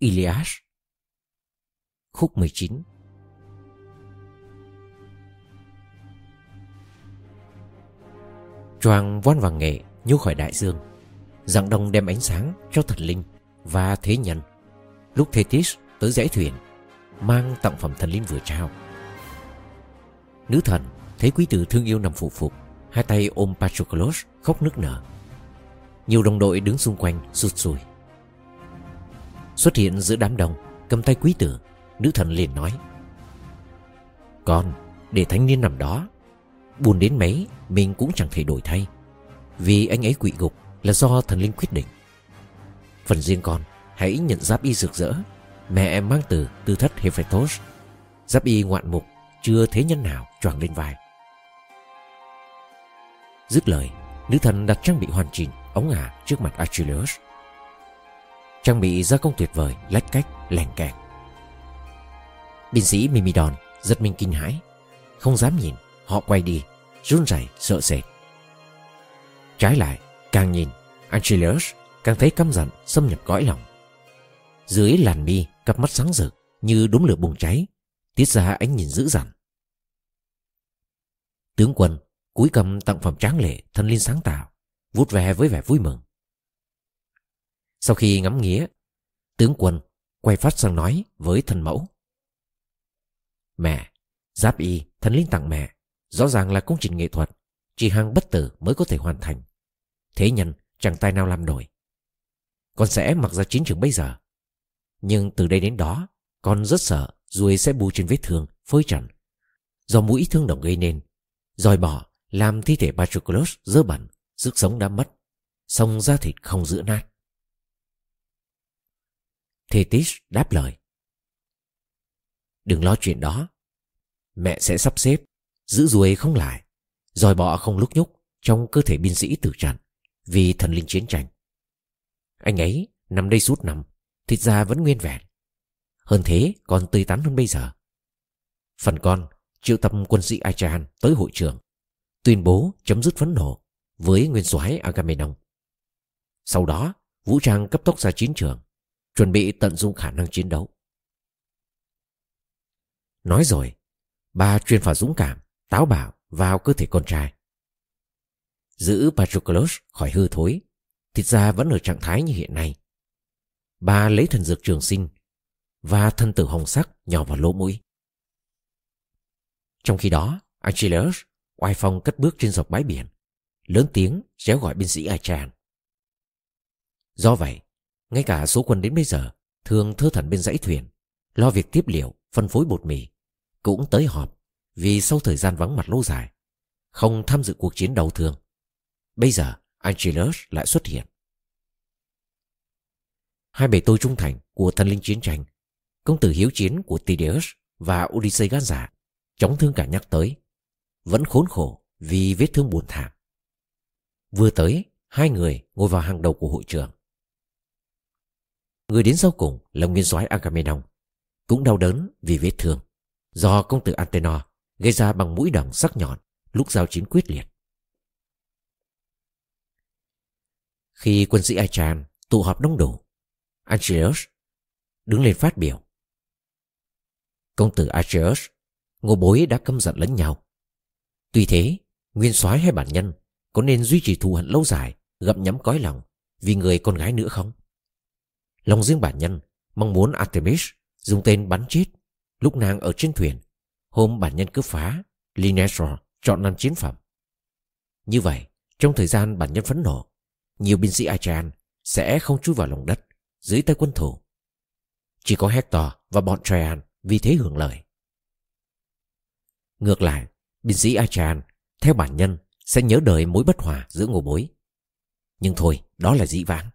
Ilias. Khúc 19 Choàng voan vàng nghệ nhô khỏi đại dương. Dạng đông đem ánh sáng cho thần linh Và thế nhân. Lúc Thetis tới dãy thuyền, Mang tặng phẩm thần linh vừa trao. Nữ thần, thấy quý tử thương yêu nằm phụ phục, Hai tay ôm Patroclus khóc nức nở. Nhiều đồng đội đứng xung quanh sụt sùi. Xuất hiện giữa đám đông, Cầm tay quý tử. Nữ thần liền nói, Con, để thanh niên nằm đó, Buồn đến mấy, Mình cũng chẳng thể đổi thay. Vì anh ấy quỵ gục là do thần linh quyết định. Phần riêng con, Hãy nhận giáp y rực rỡ. Mẹ em mang từ, tư thất Hephaestus. Giáp y ngoạn mục, Chưa thế nhân nào choàng lên vai. Dứt lời, Nữ thần đặt trang bị hoàn chỉnh, Ống ả trước mặt Achilles. Trang bị gia công tuyệt vời, Lách cách lèn kẹt. Binh sĩ Mimidon giật mình kinh hãi, Không dám nhìn, Họ quay đi, Run rẩy, sợ sệt. Trái lại, Càng nhìn Angelus càng thấy căm giận, xâm nhập cõi lòng. Dưới làn mi, Cặp mắt sáng rực, Như đốm lửa bùng cháy, Tiết ra ánh nhìn dữ dằn. Tướng quân, cúi cầm tặng phẩm tráng lệ, thân linh sáng tạo Vút về với vẻ vui mừng. Sau khi ngắm nghía, Tướng quân quay phát sang nói với thần mẫu. Mẹ, Giáp y, thần linh tặng mẹ, Rõ ràng là công trình nghệ thuật, Chỉ hàng bất tử mới có thể hoàn thành. Thế nhân chẳng tay nào làm nổi. Con sẽ mặc ra chiến trường bây giờ. Nhưng từ đây đến đó, Con rất sợ Ruồi sẽ bù trên vết thương, Phơi trần. Do mũi thương đồng gây nên Rồi bỏ, Làm thi thể Patroclus dơ bẩn, Sức sống đã mất. Xong da thịt không giữ nát. Thetis đáp lời. Đừng lo chuyện đó. Mẹ sẽ sắp xếp, Giữ ruồi không lại Rồi bọ không lúc nhúc Trong cơ thể binh sĩ tử trận Vì thần linh chiến tranh. Anh ấy nằm đây suốt năm, Thịt da vẫn nguyên vẹn. Hơn thế còn tươi tắn hơn bây giờ. Phần con, triệu tập quân sĩ Achan tới hội trường, Tuyên bố chấm dứt phấn nộ Với nguyên soái Agamemnon. Sau đó, vũ trang cấp tốc ra chiến trường. Chuẩn bị tận dụng khả năng chiến đấu. Nói rồi, Bà truyền vào dũng cảm, Táo bạo vào cơ thể con trai. Giữ Patroclus khỏi hư thối, Thịt ra vẫn ở trạng thái như hiện nay. Bà lấy thần dược trường sinh Và thân tử hồng sắc nhỏ vào lỗ mũi. Trong khi đó, Achilles oai phong cất bước trên dọc bãi biển, Lớn tiếng réo gọi binh sĩ Achan Do vậy ngay cả số quân đến bây giờ Thường thơ thẩn bên dãy thuyền, Lo việc tiếp liệu, Phân phối bột mì. Cũng tới họp, Vì sau thời gian vắng mặt lâu dài, Không tham dự cuộc chiến đầu thường. Bây giờ Achilles lại xuất hiện. Hai bề tôi trung thành của thần linh chiến tranh, Công tử hiếu chiến của Tideus Và Odyssey gan giả Chóng thương cả nhắc tới, Vẫn khốn khổ vì vết thương buồn thảm. Vừa tới, Hai người ngồi vào hàng đầu của hội trường. Người đến sau cùng là nguyên soái Agamemnon, Cũng đau đớn vì vết thương Do công tử Antenor Gây ra bằng mũi đằng sắc nhọn Lúc giao chiến quyết liệt. Khi quân sĩ Achan tụ họp đông đủ Achilles đứng lên phát biểu. Công tử Achilles Ngô bối đã căm giận lẫn nhau. Tuy thế, Nguyên soái hay bản nhân Có nên duy trì thù hận lâu dài, Gặm nhắm cõi lòng Vì người con gái nữa không? Lòng riêng bản nhân Mong muốn Artemis Dùng tên bắn chết. Lúc nàng ở trên thuyền, Hôm bản nhân cướp phá Linesor chọn làm chiến phẩm. Như vậy, Trong thời gian bản nhân phấn nộ, Nhiều binh sĩ Achan Sẽ không chui vào lòng đất Dưới tay quân thủ Chỉ có Hector và bọn Traian Vì thế hưởng lợi. Ngược lại, Binh sĩ Achan Theo bản nhân Sẽ nhớ đời mối bất hòa giữa ngô bối. Nhưng thôi, đó là dĩ vãng.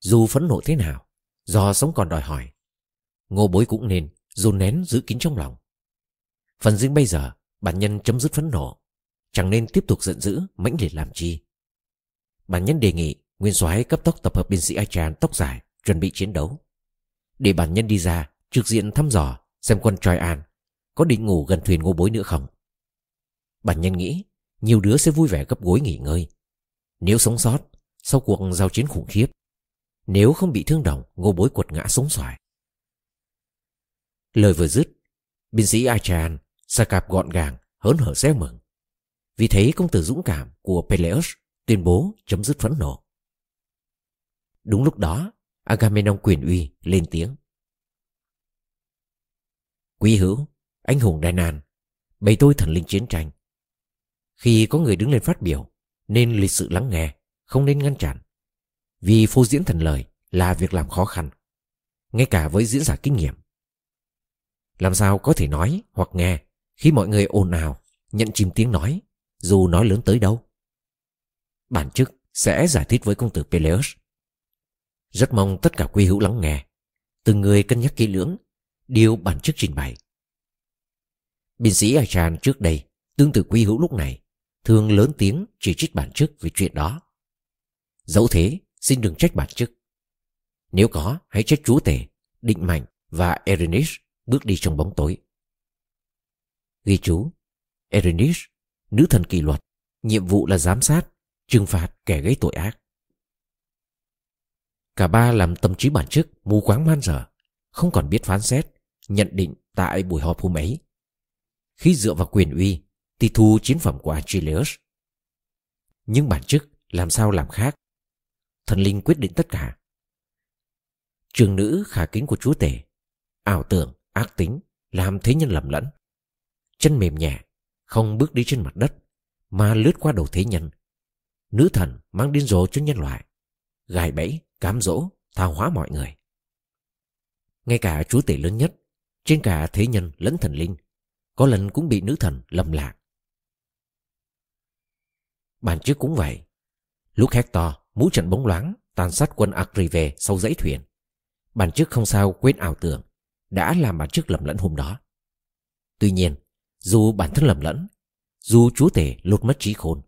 Dù phẫn nộ thế nào Do sống còn đòi hỏi, Ngô bối cũng nên dồn nén giữ kín trong lòng. Phần riêng bây giờ, Bản nhân chấm dứt phẫn nộ, Chẳng nên tiếp tục giận dữ, mãnh liệt làm chi. Bản nhân đề nghị Nguyên soái cấp tốc tập hợp binh sĩ Achan tóc dài Chuẩn bị chiến đấu. Để bản nhân đi ra, trực diện thăm dò, Xem quân Troyan Có định ngủ gần thuyền ngô bối nữa không. Bản nhân nghĩ, Nhiều đứa sẽ vui vẻ gấp gối nghỉ ngơi. Nếu sống sót, Sau cuộc giao chiến khủng khiếp nếu không bị thương đồng Ngô bối quật ngã sống xoài Lời vừa dứt, binh sĩ Achan sa cạp gọn gàng, hớn hở reo mừng. Vì thế công tử dũng cảm của Peleus tuyên bố chấm dứt phẫn nộ. Đúng lúc đó, Agamemnon quyền uy lên tiếng. Quý hữu, anh hùng Đài Nàn, bày tôi thần linh chiến tranh. Khi có người đứng lên phát biểu, nên lịch sự lắng nghe, không nên ngăn chặn. Vì phô diễn thần lời là việc làm khó khăn, ngay cả với diễn giả kinh nghiệm. Làm sao có thể nói hoặc nghe khi mọi người ồn ào, nhận chìm tiếng nói, dù nói lớn tới đâu. Bản chức sẽ giải thích với công tử Peleus. Rất mong tất cả quý hữu lắng nghe, từng người cân nhắc kỹ lưỡng, điều bản chức trình bày. Binh sĩ Achan trước đây, tương tự quý hữu lúc này, thường lớn tiếng chỉ trích bản chức về chuyện đó. Dẫu thế, xin đừng trách bản chức. Nếu có, hãy trách chúa tể, định mạnh và Erinish bước đi trong bóng tối. Ghi chú, Erinish, nữ thần kỷ luật, nhiệm vụ là giám sát, trừng phạt kẻ gây tội ác. Cả ba làm tâm trí bản chức mù quáng man dở, không còn biết phán xét, nhận định tại buổi họp hôm ấy. Khi dựa vào quyền uy, thì thu chiến phẩm của Achilles. Nhưng bản chức làm sao làm khác? Thần linh quyết định tất cả. Trường nữ khả kính của chúa tể, ảo tưởng, ác tính, làm thế nhân lầm lẫn. Chân mềm nhẹ, không bước đi trên mặt đất, mà lướt qua đầu thế nhân. Nữ thần mang điên rồ cho nhân loại, gài bẫy, cám dỗ, tha hóa mọi người. Ngay cả chúa tể lớn nhất, trên cả thế nhân lẫn thần linh, có lần cũng bị nữ thần lầm lạc. Bản trước cũng vậy. Lúc Hector mũ trận bóng loáng tàn sát quân Akrive sau dãy thuyền. Bản trước không sao quên ảo tưởng đã làm bản trước lầm lẫn hôm đó. Tuy nhiên, dù bản thân lầm lẫn, dù chúa tể lột mất trí khôn,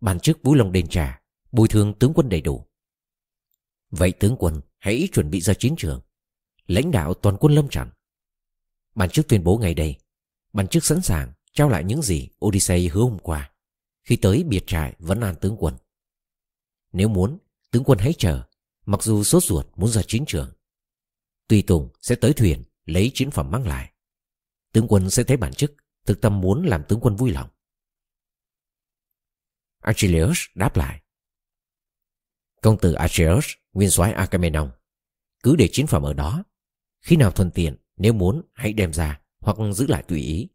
bản trước vui lòng đền trả, bồi thường tướng quân đầy đủ. Vậy tướng quân hãy chuẩn bị ra chiến trường, lãnh đạo toàn quân lâm trận. Bản trước tuyên bố ngày đây, bản trước sẵn sàng trao lại những gì Odyssey hứa hôm qua khi tới biệt trại vẫn an tướng quân. Nếu muốn, tướng quân hãy chờ, mặc dù sốt ruột muốn ra chiến trường. Tùy Tùng sẽ tới thuyền lấy chiến phẩm mang lại. Tướng quân sẽ thấy bản chức, thực tâm muốn làm tướng quân vui lòng. Achilles đáp lại. Công tử Achilles, nguyên soái Agamemnon, cứ để chiến phẩm ở đó. Khi nào thuận tiện, nếu muốn hãy đem ra hoặc giữ lại tùy ý.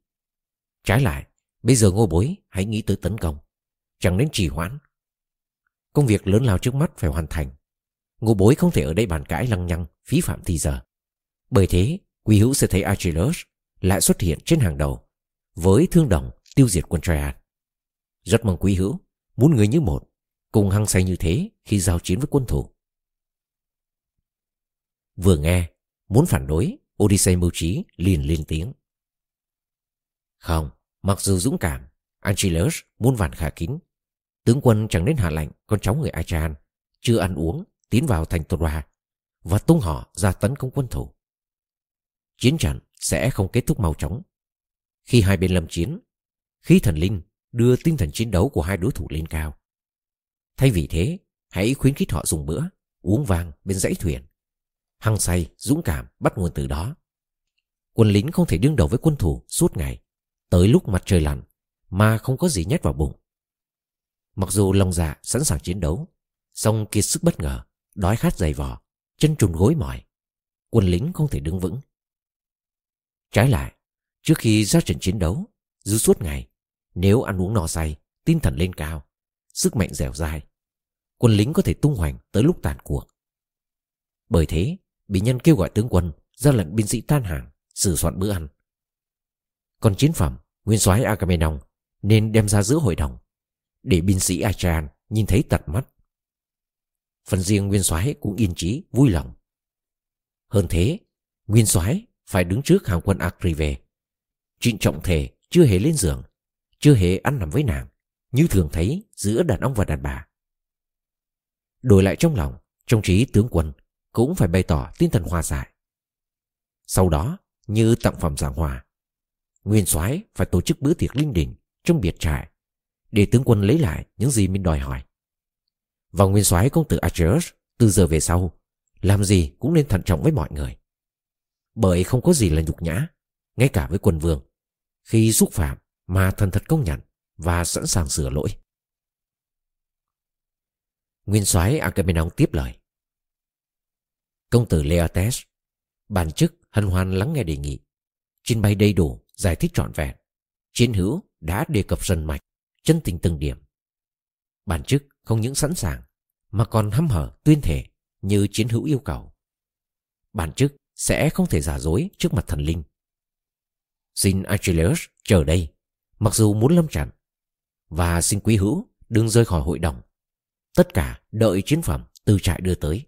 Trái lại, Bây giờ ngô bối hãy nghĩ tới tấn công Chẳng nên trì hoãn Công việc lớn lao trước mắt phải hoàn thành. Ngô bối không thể ở đây bàn cãi lăng nhăng Phí phạm thì giờ. Bởi thế Quý hữu sẽ thấy Achilles Lại xuất hiện trên hàng đầu Với thương đồng tiêu diệt quân Troyan Rất mong quý hữu Muốn người như một Cùng hăng say như thế khi giao chiến với quân thủ Vừa nghe Muốn phản đối Odyssey mưu trí liền lên tiếng. Không Mặc dù dũng cảm, Achilles muốn vàn khả kính. Tướng quân chẳng đến hạ lệnh con cháu người Achan chưa ăn uống tiến vào thành Tora và tung họ ra tấn công quân thủ. Chiến trận sẽ không kết thúc mau chóng. Khi hai bên lâm chiến, khí thần linh đưa tinh thần chiến đấu của hai đối thủ lên cao. Thay vì thế, hãy khuyến khích họ dùng bữa, uống vang bên dãy thuyền. Hăng say, dũng cảm bắt nguồn từ đó. Quân lính không thể đương đầu với quân thủ suốt ngày. Tới lúc mặt trời lặn Mà không có gì nhét vào bụng Mặc dù lòng dạ sẵn sàng chiến đấu, song kiệt sức bất ngờ, Đói khát dày vò, Chân trùn gối mỏi, Quân lính không thể đứng vững. Trái lại, Trước khi ra trận chiến đấu, Dư suốt ngày, Nếu ăn uống no say, Tinh thần lên cao, Sức mạnh dẻo dai, Quân lính có thể tung hoành tới lúc tàn cuộc. Bởi thế, Bị nhân kêu gọi tướng quân ra lệnh binh sĩ tan hàng Sử soạn bữa ăn. Còn chiến phẩm, Nguyên soái Agamemnon Nên đem ra giữa hội đồng. Để binh sĩ Achan nhìn thấy tận mắt. Phần riêng Nguyên soái cũng yên trí vui lòng. Hơn thế, Nguyên soái phải đứng trước hàng quân Akrive Trịnh trọng thể chưa hề lên giường, Chưa hề ăn nằm với nàng, Như thường thấy giữa đàn ông và đàn bà. Đổi lại trong lòng, Trong trí tướng quân Cũng phải bày tỏ tinh thần hòa giải. Sau đó, như tặng phẩm giảng hòa, Nguyên soái phải tổ chức bữa tiệc linh đình trong biệt trại để tướng quân lấy lại những gì mình đòi hỏi. Và nguyên soái công tử Achilles từ giờ về sau làm gì cũng nên thận trọng với mọi người. Bởi không có gì là nhục nhã, ngay cả với quân vương, khi xúc phạm mà thần thật công nhận và sẵn sàng sửa lỗi. Nguyên soái Agamemnon tiếp lời. Công tử Leotes, bản chức hân hoan lắng nghe đề nghị, trình bày đầy đủ, giải thích trọn vẹn. Chiến hữu đã đề cập dần mạch, chân tình từng điểm. Bản chức không những sẵn sàng, mà còn hăm hở tuyên thể như chiến hữu yêu cầu. Bản chức sẽ không thể giả dối trước mặt thần linh. Xin Achilles chờ đây, mặc dù muốn lâm trận, và xin quý hữu đừng rời khỏi hội đồng. Tất cả đợi chiến phẩm từ trại đưa tới.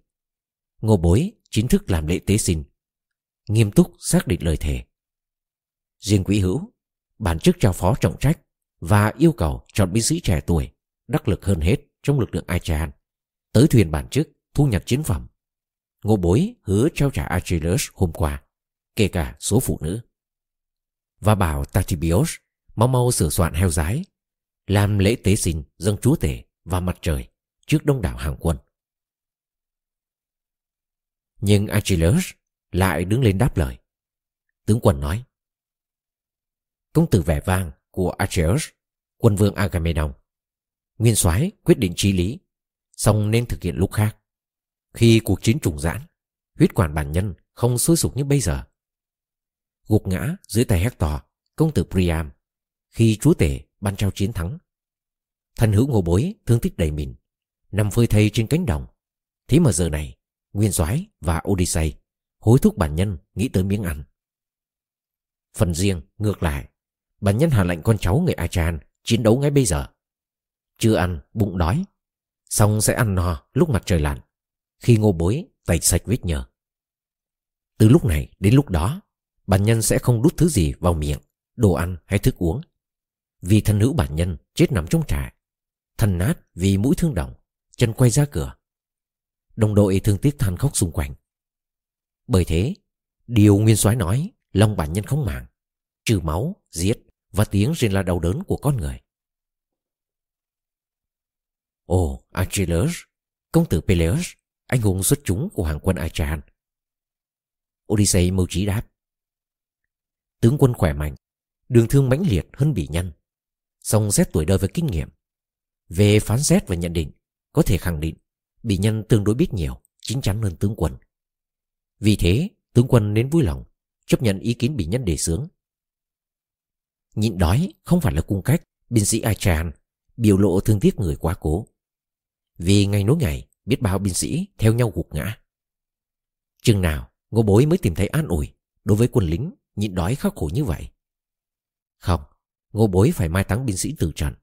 Ngô bối chính thức làm lễ tế xin nghiêm túc xác định lời thề. Riêng quý hữu, bản chức trao phó trọng trách và yêu cầu chọn binh sĩ trẻ tuổi, đắc lực hơn hết trong lực lượng Achaean, tới thuyền bản chức thu nhặt chiến phẩm. Ngô bối hứa trao trả Achilles hôm qua, kể cả số phụ nữ. Và bảo Tatibios mau mau sửa soạn heo giái, làm lễ tế sinh dâng chúa tể và mặt trời trước đông đảo hàng quân. Nhưng Achilles lại đứng lên đáp lời. Tướng quân nói. Công tử vẻ vang của Achilles, quân vương Agamemnon. Nguyên soái quyết định trí lý, song nên thực hiện lúc khác. Khi cuộc chiến trùng giãn, huyết quản bản nhân không sôi sục như bây giờ. Gục ngã dưới tay Hector, công tử Priam, khi chúa tể ban trao chiến thắng. Thần hữu ngô bối thương tích đầy mình, nằm phơi thây trên cánh đồng. Thế mà giờ này, Nguyên soái và Odyssey hối thúc bản nhân nghĩ tới miếng ăn. Phần riêng, ngược lại, bản nhân hạ lệnh con cháu người Achan chiến đấu ngay bây giờ. Chưa ăn, bụng đói, xong sẽ ăn no lúc mặt trời lặn, khi ngô bối tẩy sạch vết nhờ. Từ lúc này đến lúc đó, bản nhân sẽ không đút thứ gì vào miệng, đồ ăn hay thức uống. Vì thân hữu bản nhân chết nằm trong trại, thân nát vì mũi thương động, chân quay ra cửa. Đồng đội thương tiếc than khóc xung quanh. Bởi thế, điều Nguyên soái nói, lòng bản nhân không màng, trừ máu, giết và tiếng rên la đau đớn của con người. Ồ, Achilles, công tử Peleus, anh hùng xuất chúng của hàng quân Achan. Odyssey mưu trí đáp. Tướng quân khỏe mạnh, đường thương mãnh liệt hơn bỉ nhân, song xét tuổi đời và kinh nghiệm. Về phán xét và nhận định, có thể khẳng định bỉ nhân tương đối biết nhiều, chính chắn hơn tướng quân. Vì thế, tướng quân nên vui lòng, chấp nhận ý kiến bỉ nhân đề xướng. Nhịn đói không phải là cung cách binh sĩ Achan biểu lộ thương tiếc người quá cố. Vì ngày nối ngày, biết bao binh sĩ theo nhau gục ngã. Chừng nào, ngô bối mới tìm thấy an ủi đối với quân lính nhịn đói khắc khổ như vậy. Không, ngô bối phải mai táng binh sĩ tử trận.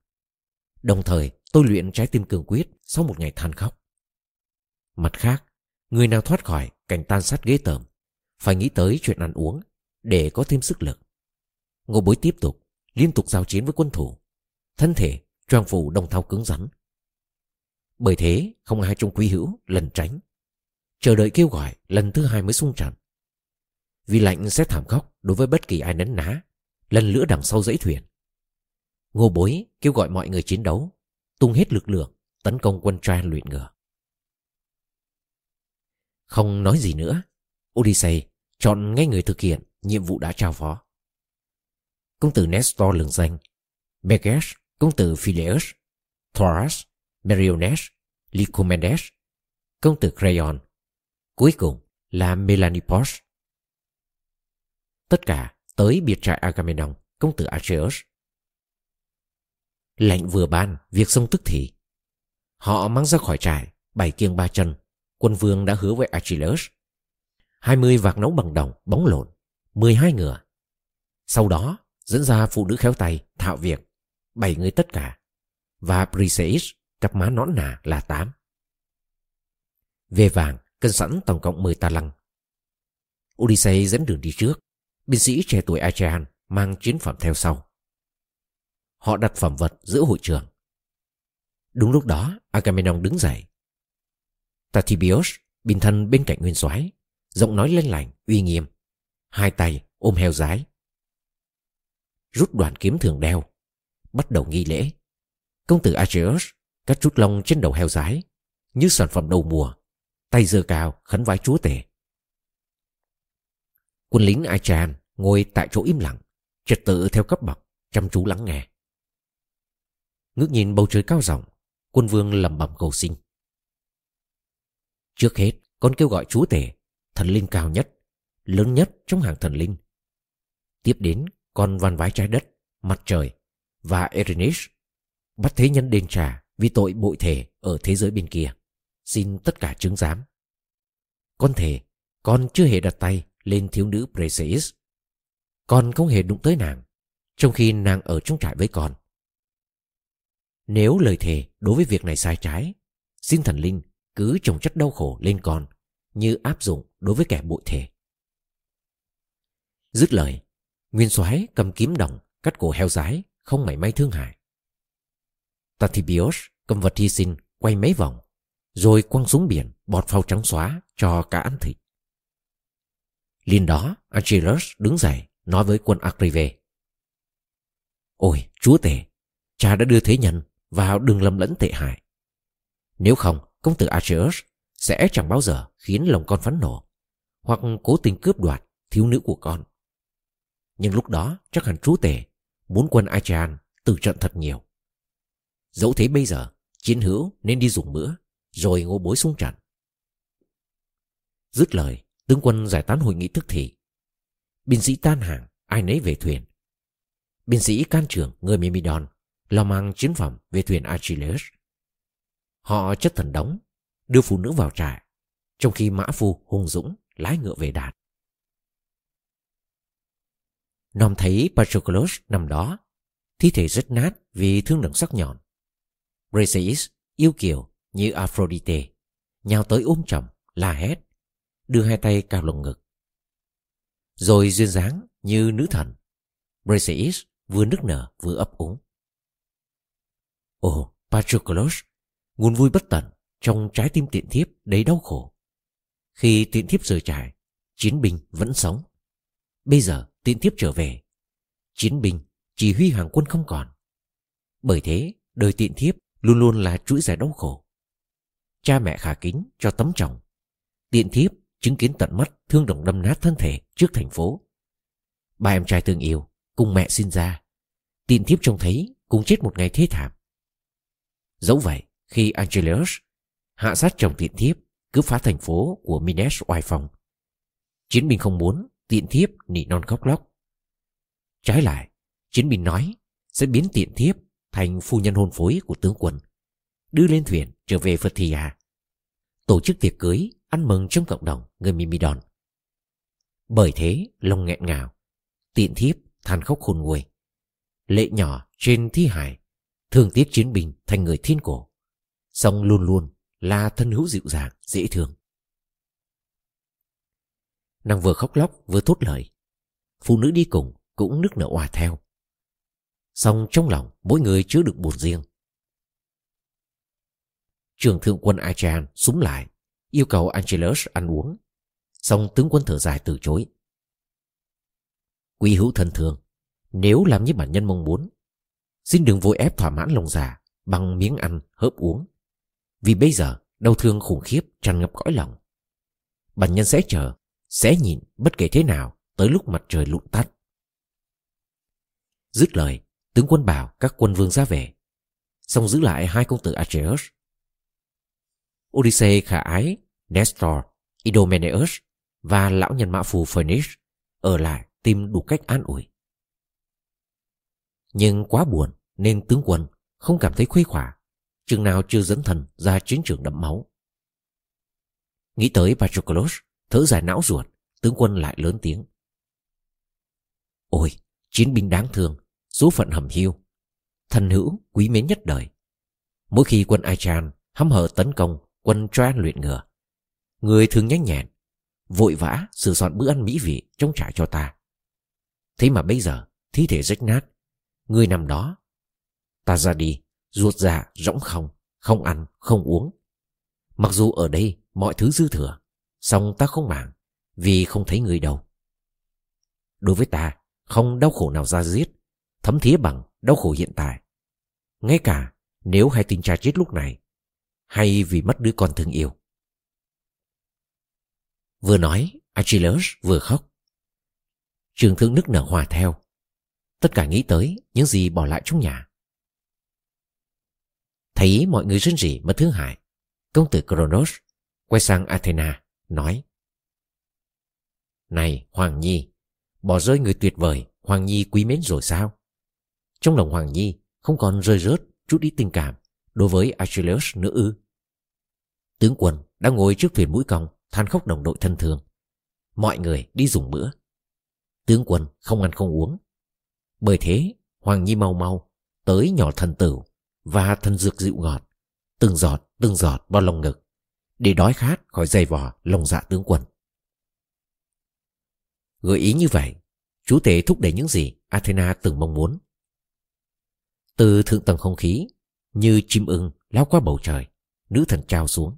Đồng thời, tôi luyện trái tim cường quyết sau một ngày than khóc. Mặt khác, người nào thoát khỏi cảnh tan sát ghế tởm, phải nghĩ tới chuyện ăn uống để có thêm sức lực. Ngô bối tiếp tục, liên tục giao chiến với quân thủ. Thân thể, choàng phủ đồng thau cứng rắn. Bởi thế, không ai trong quý hữu lần tránh. Chờ đợi kêu gọi lần thứ hai mới sung trận. Vì lạnh sẽ thảm khốc đối với bất kỳ ai nấn ná, lần lửa đằng sau dãy thuyền. Ngô bối kêu gọi mọi người chiến đấu, tung hết lực lượng, tấn công quân Troyan luyện ngựa. Không nói gì nữa, Odyssey chọn ngay người thực hiện nhiệm vụ đã trao phó. Công tử Nestor lừng danh, Meges, công tử Phileus, Thoras, Meriones, Lycomedes, công tử Crayon, cuối cùng là Melanipos. Tất cả tới biệt trại Agamemnon, công tử Acheus. Lệnh vừa ban, việc xong tức thì. Họ mang ra khỏi trại, bảy kiêng ba chân, quân vương đã hứa với Achilles. 20 vạc nấu bằng đồng, bóng lộn, 12 ngựa. Sau đó, dẫn ra phụ nữ khéo tay, thạo việc, bảy người tất cả. Và Briseis, cặp má nõn nà là tám Về vàng, cân sẵn tổng cộng 10 ta lăng. Odyssey dẫn đường đi trước, binh sĩ trẻ tuổi Achean mang chiến phẩm theo sau. Họ đặt phẩm vật giữa hội trường. Đúng lúc đó, Agamemnon đứng dậy, Tatibios bình thân bên cạnh nguyên soái giọng nói lên lành uy nghiêm hai tay ôm heo rái rút đoàn kiếm thường đeo bắt đầu nghi lễ công tử Acheus cắt chút lông trên đầu heo rái như sản phẩm đầu mùa tay giơ cao khấn vái chúa tể Quân lính Achan ngồi tại chỗ im lặng, trật tự theo cấp bậc, chăm chú lắng nghe. Ngước nhìn bầu trời cao rộng, quân vương lẩm bẩm cầu xin. Trước hết, con kêu gọi chúa tể, thần linh cao nhất, lớn nhất trong hàng thần linh. Tiếp đến, con van vái trái đất, mặt trời và Erinish bắt thế nhân đền trả vì tội bội thể ở thế giới bên kia. Xin tất cả chứng giám. Con thề, con chưa hề đặt tay lên thiếu nữ Precious. Con không hề đụng tới nàng, trong khi nàng ở trong trại với con. Nếu lời thề đối với việc này sai trái, xin thần linh cứ trồng chất đau khổ lên con như áp dụng đối với kẻ bội thể. Dứt lời, Nguyên soái cầm kiếm đồng cắt cổ heo rái không mảy may thương hại. Tathibios cầm vật hy sinh quay mấy vòng rồi quăng xuống biển bọt phao trắng xóa cho cả ăn thịt. Liên đó, Angelus đứng dậy nói với quân Acrive. Ôi, chúa tể, cha đã đưa thế nhân vào đường lầm lẫn tệ hại. Nếu không, công tử Achilles sẽ chẳng bao giờ khiến lòng con phấn nộ hoặc cố tình cướp đoạt thiếu nữ của con. Nhưng lúc đó chắc hẳn chú tể muốn quân Achan từ trận thật nhiều. Dẫu thế bây giờ, chiến hữu nên đi dùng bữa, rồi ngô bối xuống trận. Dứt lời, tướng quân giải tán hội nghị tức thì. Binh sĩ tan hàng, ai nấy về thuyền. Binh sĩ can trưởng người Mimidon lo mang chiến phẩm về thuyền Achilles. Họ chất thần đóng, đưa phụ nữ vào trại, trong khi mã phu hùng dũng lái ngựa về đạt. Nom thấy Patroclus nằm đó, thi thể rất nát vì thương nặng sắc nhọn. Briseis yêu kiều như Aphrodite, nhào tới ôm chồng, la hét, đưa hai tay cao lồng ngực. Rồi duyên dáng như nữ thần, Briseis vừa nức nở vừa ấp úng. Ồ, Patroclus, nguồn vui bất tận trong trái tim tiện thiếp đầy đau khổ. Khi tiện thiếp rời trại, chiến binh vẫn sống. Bây giờ tiện thiếp trở về. Chiến binh, chỉ huy hàng quân không còn. Bởi thế, đời tiện thiếp luôn luôn là chuỗi dài đau khổ. Cha mẹ khả kính cho tấm chồng. Tiện thiếp chứng kiến tận mắt thương đồng đâm nát thân thể trước thành phố. Ba em trai thương yêu, cùng mẹ sinh ra. Tiện thiếp trông thấy cùng chết một ngày thế thảm. Dẫu vậy, khi Angelus hạ sát chồng tiện thiếp cướp phá thành phố của Minas oai phong, chiến binh không muốn tiện thiếp nỉ non khóc lóc. Trái lại, chiến binh nói sẽ biến tiện thiếp thành phu nhân hôn phối của tướng quân, đưa lên thuyền trở về Phật Thìa, tổ chức tiệc cưới ăn mừng trong cộng đồng người Mimidon. Bởi thế, lòng nghẹn ngào, tiện thiếp than khóc khôn nguôi. Lệ nhỏ trên thi hải, thương tiếc chiến binh thành người thiên cổ, song luôn luôn là thân hữu dịu dàng, dễ thương. Nàng vừa khóc lóc, vừa thốt lời. Phụ nữ đi cùng cũng nước nở oà theo. Xong trong lòng, mỗi người chứa được buồn riêng. Trường thượng quân Achan súng lại, Yêu cầu Angelus ăn uống. Xong tướng quân thở dài từ chối. Quý hữu thân thường Nếu làm như bản nhân mong muốn, Xin đừng vội ép thỏa mãn lòng già Bằng miếng ăn, hớp uống. Vì bây giờ, đau thương khủng khiếp, tràn ngập cõi lòng. Bản nhân sẽ chờ sẽ nhìn bất kể thế nào tới lúc mặt trời lụn tắt. Dứt lời, tướng quân bảo các quân vương ra về, xong giữ lại hai công tử Acheus. Odyssey khả ái, Nestor, Idomeneus và lão nhân mã phù Phoenix ở lại tìm đủ cách an ủi. Nhưng quá buồn nên tướng quân không cảm thấy khuây khỏa, chừng nào chưa dẫn thần ra chiến trường đẫm máu. Nghĩ tới Patroclus, Thở dài não ruột, Tướng quân lại lớn tiếng. Ôi, chiến binh đáng thương, Số phận hầm hiu. Thần hữu quý mến nhất đời. Mỗi khi quân Achan hăm hở tấn công, Quân Troan luyện ngựa Người thường nhanh nhẹn, Vội vã sửa soạn bữa ăn mỹ vị Trong trại cho ta. Thế mà bây giờ, thi thể rách nát. Người nằm đó. Ta ra đi, Ruột dạ rỗng không Không ăn, không uống. Mặc dù ở đây mọi thứ dư thừa Xong ta không màng, Vì không thấy người đâu. Đối với ta, Không đau khổ nào ra giết, Thấm thía bằng đau khổ hiện tại. Ngay cả nếu hai tình cha chết lúc này, Hay vì mất đứa con thương yêu. Vừa nói, Achilles vừa khóc. Trường thương nức nở hòa theo. Tất cả nghĩ tới những gì bỏ lại trong nhà. Thấy mọi người rên rỉ mà thương hại, Công tử Kronos Quay sang Athena. Nói. Này, Hoàng Nhi, Bỏ rơi người tuyệt vời, Hoàng Nhi quý mến rồi sao? Trong lòng Hoàng Nhi Không còn rơi rớt chút ít tình cảm Đối với Achilles nữa ư? Tướng quân đang ngồi trước thuyền mũi cong, Than khóc đồng đội thân thương. Mọi người đi dùng bữa. Tướng quân không ăn không uống. Bởi thế, Hoàng Nhi mau mau Tới nhỏ thần tử Và thần dược dịu ngọt, Từng giọt từng giọt vào lòng ngực. Để đói khát khỏi dày vò lòng dạ tướng quân. Gợi ý như vậy Chú tể thúc đẩy những gì Athena từng mong muốn. Từ thượng tầng không khí Như chim ưng lao qua bầu trời Nữ thần trao xuống.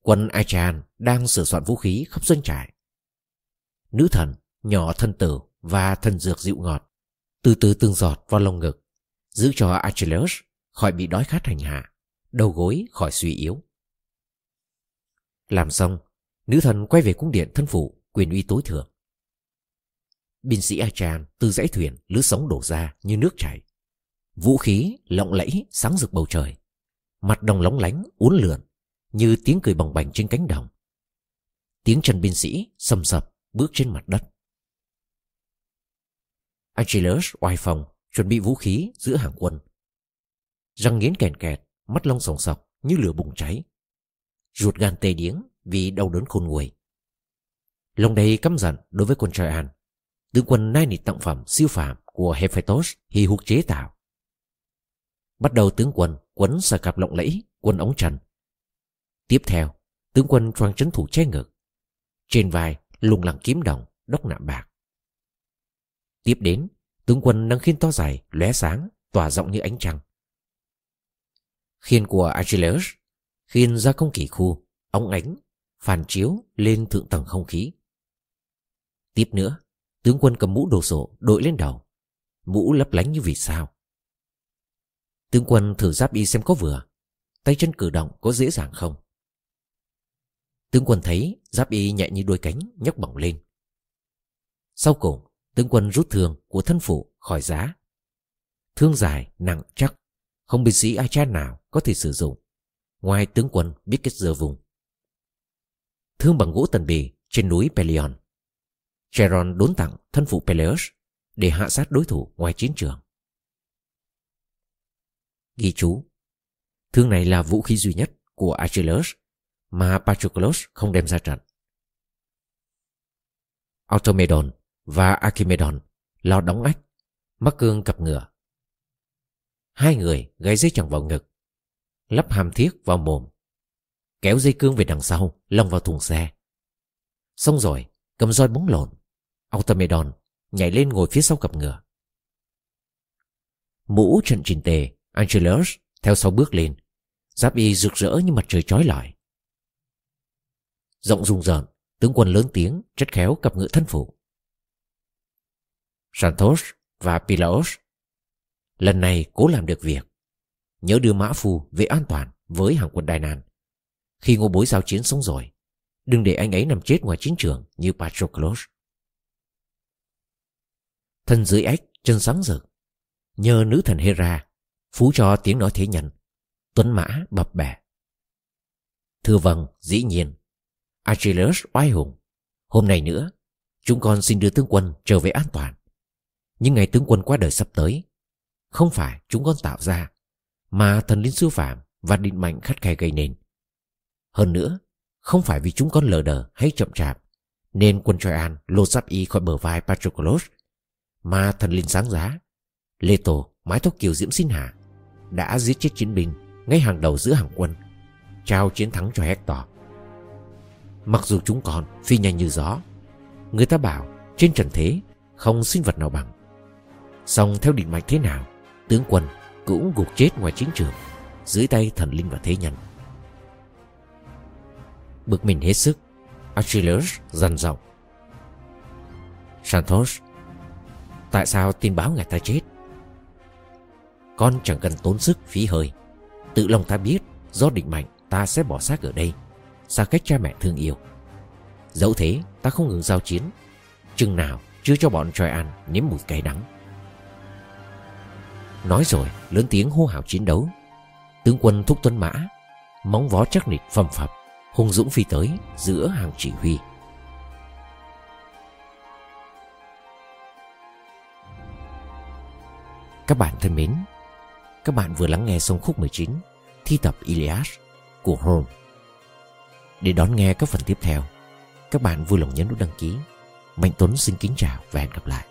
Quân Achan đang sửa soạn vũ khí khắp doanh trại. Nữ thần, nhỏ thân tử và thần dược dịu ngọt Từ từ từng giọt vào lồng ngực Giữ cho Achilles khỏi bị đói khát hành hạ Đầu gối khỏi suy yếu. Làm xong, Nữ thần quay về cung điện thân phụ, Quyền uy tối thượng. Binh sĩ Achan từ dãy thuyền lướt sóng đổ ra như nước chảy. Vũ khí lộng lẫy sáng rực bầu trời. Mặt đồng lóng lánh, uốn lượn, Như tiếng cười bồng bềnh trên cánh đồng. Tiếng chân binh sĩ sầm sập bước trên mặt đất. Achilles oai phòng chuẩn bị vũ khí giữa hàng quân. Răng nghiến kèn kẹt, Mắt lông sòng sọc như lửa bùng cháy. Ruột gan tê điếng Vì đau đớn khôn nguôi. Lòng đầy căm giận đối với quân An, Tướng quân nai nịt tặng phẩm siêu phàm Của Hephaestus hì hục chế tạo. Bắt đầu tướng quân quấn sờ cặp lộng lẫy Quân ống trần. Tiếp theo tướng quân choàng trấn thủ che ngực. Trên vai lùng lẳng kiếm đồng Đốc nạm bạc. Tiếp đến tướng quân nâng khiên to dài lóe sáng tỏa rộng như ánh trăng. Khiên của Achilles Khiên ra công kỳ khu Ống ánh Phản chiếu lên thượng tầng không khí. Tiếp nữa Tướng quân cầm mũ đồ sộ đội lên đầu. Mũ lấp lánh như vì sao? Tướng quân thử giáp y xem có vừa. Tay chân cử động có dễ dàng không? Tướng quân thấy giáp y nhẹ như đôi cánh nhấc bổng lên. Sau cùng Tướng quân rút thương của thân phụ khỏi giá. Thương dài, nặng, chắc. Không binh sĩ Achan nào có thể sử dụng. Ngoài tướng quân biết cách giờ vùng. Thương bằng gỗ tần bì trên núi Pelion. Cheron đốn tặng thân phụ Peleus Để hạ sát đối thủ ngoài chiến trường. Ghi chú. Thương này là vũ khí duy nhất của Achilles Mà Patroclus không đem ra trận. Automedon và Archimedon lo đóng ách, mắc cương cặp ngựa. Hai người gáy dây chẳng vào ngực. Lắp hàm thiết vào mồm. Kéo dây cương về đằng sau lồng vào thùng xe. Xong rồi, cầm roi bóng lộn. Automedon nhảy lên ngồi phía sau cặp ngựa. Mũ trần trình tề Angelus theo sau bước lên. Giáp y rực rỡ như mặt trời chói lọi. Rộng rung rợn, Tướng quân lớn tiếng chất khéo cặp ngựa thân phụ. Santos và Pilaos, Lần này cố làm được việc. Nhớ đưa Mã Phu về an toàn Với hàng quân Đài Nan Khi ngô bối giao chiến sống rồi, Đừng để anh ấy nằm chết ngoài chiến trường Như Patroclus. Thân dưới ếch, chân sáng rực, Nhờ nữ thần Hera Phú cho tiếng nói thế nhân, Tuấn mã, bập bẹ. Thưa vâng dĩ nhiên, Achilles oai hùng. Hôm nay nữa, Chúng con xin đưa tướng quân trở về an toàn. Nhưng ngày tướng quân qua đời sắp tới, không phải chúng con tạo ra mà thần linh sư phạm Và định mạnh khắt khe gây nên. Hơn nữa, Không phải vì chúng con lờ đờ hay chậm chạp, Nên quân Troyan lột giáp y khỏi bờ vai Patroclus, Mà thần linh sáng giá Lê Tổ mái tóc kiều diễm xin hạ, Đã giết chết chiến binh Ngay hàng đầu giữa hàng quân, Trao chiến thắng cho Hector. Mặc dù chúng con phi nhanh như gió, Người ta bảo trên trần thế Không sinh vật nào bằng. Song theo định mạch thế nào, tướng quân cũng gục chết ngoài chiến trường, dưới tay thần linh và thế nhân. Bực mình hết sức, Achilles dằn giọng. Santos, Tại sao tin báo ngài ta chết? Con chẳng cần tốn sức phí hơi. Tự lòng ta biết, Do định mạnh ta sẽ bỏ xác ở đây, Xa cách cha mẹ thương yêu. Dẫu thế, ta không ngừng giao chiến. Chừng nào chưa cho bọn Troyan nếm mùi cay đắng. Nói rồi, lớn tiếng hô hào chiến đấu. Tướng quân thúc tuấn mã, Móng vó chắc nịch phầm phập Hùng dũng phi tới giữa hàng chỉ huy. Các bạn thân mến, Các bạn vừa lắng nghe xong khúc 19 Thi tập Iliad của Holmes Để đón nghe các phần tiếp theo, Các bạn vui lòng nhấn nút đăng ký. Mạnh Tuấn xin kính chào và hẹn gặp lại.